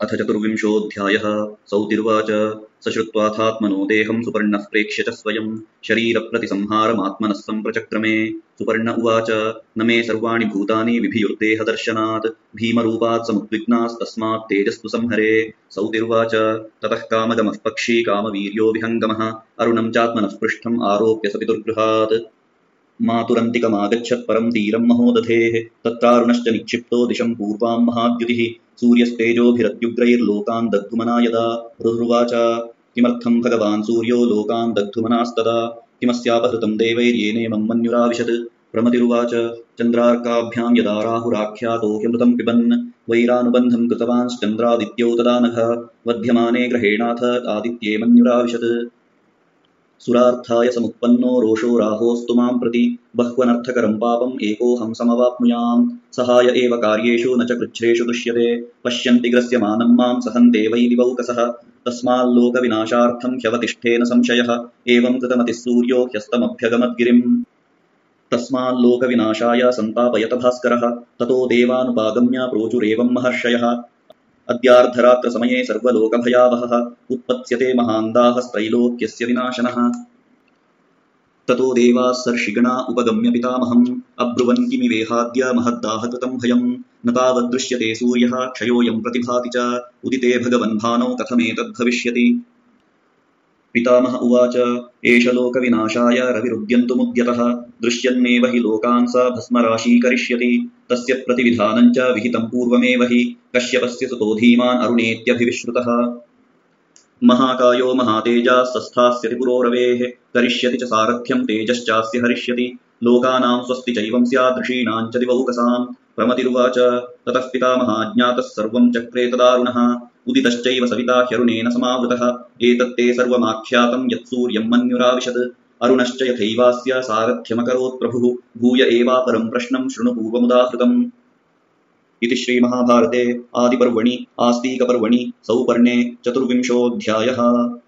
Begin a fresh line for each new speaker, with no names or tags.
अथ चतुर्विंशोऽध्यायः सौतिर्वाच। स श्रुत्वाथात्मनो देहं सुपर्णः प्रेक्ष्य च स्वयं। शरीरप्रतिसंहारमात्मनः सम्प्रचक्रमे। सुपर्ण उवाच न मे सर्वाणि भूतानि विभियुर्देहदर्शनात्। भीमरूपात् समुद्विग्नास्तस्मात् तेजस्तु संहरे। सौतिर्वाच ततः कामगमः पक्षी कामवीर्यो विहङ्गमः। अरुणं चात्मनः पृष्ठम् आरोप्य स पितुर्गृहात् मातुरन्तिकमागच्छत् परं तीरं महोदधेः। तत्रारुणश्च निक्षिप्तो दिशं पूर्वां महाद्युतिः सूर्यस्तेजोभिरत्युग्रैर्लोकान् दग्धुमना यदा? रुरुवाच किमर्थं भगवान् सूर्यो लोकान् दग्धुमनास्तदा? किमस्यापहृतं देवैर्येनेमं मन्युराविशत्? प्रमतिरुवाच। चन्द्रार्काभ्यां यदा राहुराख्यातो ह्यमृतं पिबन् वैरानुबन्धं कृतवांश्चन्द्रादित्यो तदा नघ। वध्यमाने ग्रहेणाथ आदित्ये मन्युराविशत् सुरार्थाय समुत्पन्नो रोषो राहोस्तु माँ प्रति। बह्वनर्थकरं पापम् एकोऽहं समवाप्नुयाम्। सहाय एव कार्येषु न च कृच्छ्रेषु दृश्यते पश्यन्ति ग्रस्यमानं माँ सहन्ते वै दिवौकसः तस्माल्लोकविनाशार्थं ह्यवतिष्ठेन संशयः। एवं कृतमतिः सूर्यो ह्यस्तमभ्यगमद्गिरिम्। तस्माल्लोकविनाशाय सन्तापयत भास्करः ततो देवानुपागम्य प्रोचुरेवं महर्षयः। अद्यार्धरात्रसमये सर्वलोकभयावहः उत्पत्स्यते महान्दाहस्त्रैलोक्यस्य विनाशनः। ततो देवाः सर्षिगणा उपगम्य पितामहम्, अब्रुवन् किमिवेहाद्य महद्दाहकृतं भयम्। न तावद्दृश्यते सूर्यः क्षयोऽयं प्रतिभाति च, उदिते भगवन् भानौ कथमेतद्भविष्यति। पितामह उवाच, एष लोकविनाशाय रविरुद्यन्तुमुद्यतः, दृश्यन्नेव हि लोकान् स भस्मराशीकरिष्यति, तस्य प्रतिविधानं च विहितं पूर्वमेव हि, कश्यपस्य सुतो धीमान् अरुणेत्यभिविश्रुतः। महाकायो महातेजाः सस्थास्यति पुरोरवेः, करिष्यति च सारथ्यं तेजश्चास्य हरिष्यति लोकानां स्वस्ति चैवं स्यादृशीणां च दिवौकसां प्रमतिरुवाच, ततः पितामहाज्ञातः सर्वं चक्रे तदारुणः। उदितश्चैव सविता ह्यरुणेन समावृतः। एतत्ते सर्वमाख्यातं यत्सूर्यं मन्युराविशत्। अरुणश्च यथैवास्य सारथ्यमकरोत् प्रभुः। भूय एवापरं प्रश्नं शृणु पूर्वमुदाहृतम्। इति श्रीमहाभारते आदिपर्वणि, आस्तीकपर्वणि, सौपर्णे चतुर्विंशोऽध्यायः।